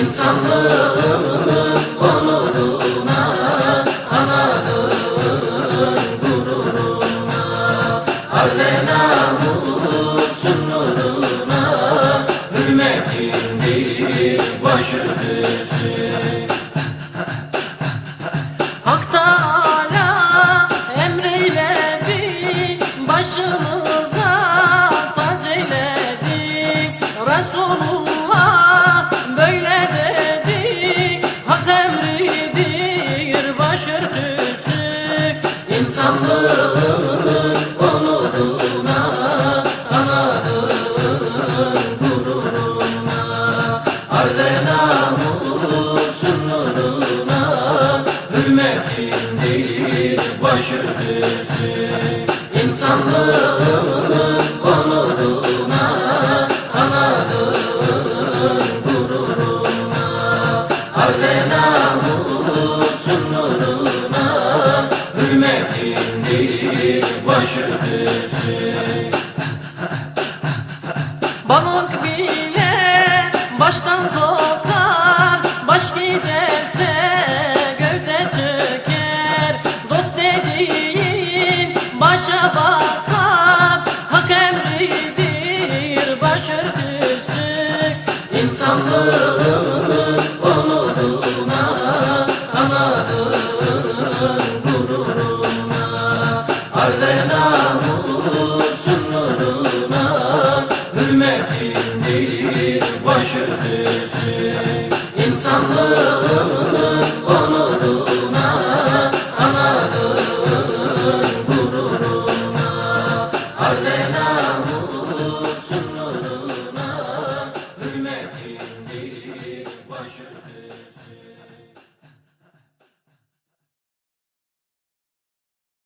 insanlığımı onuruna Anadolu'nun gururuna Allena mutsun nuruna Hürmetindir başörtüsü İnsanlığın onuruna Anadolu'nun gururuna Ar ve namusun nuruna Hürmetindir başörtüsü İnsanlığın onuruna Anadolu'nun gururuna Hürmetindir başörtüsü. Balık bile baştan kokar Baş giderse gövde çöker. Dost dediğin başa bakar Hak emridir başörtüsü. İnsanlığın onuruna Anadolu'nun Hürmetindir başörtüsü. İnsanlığın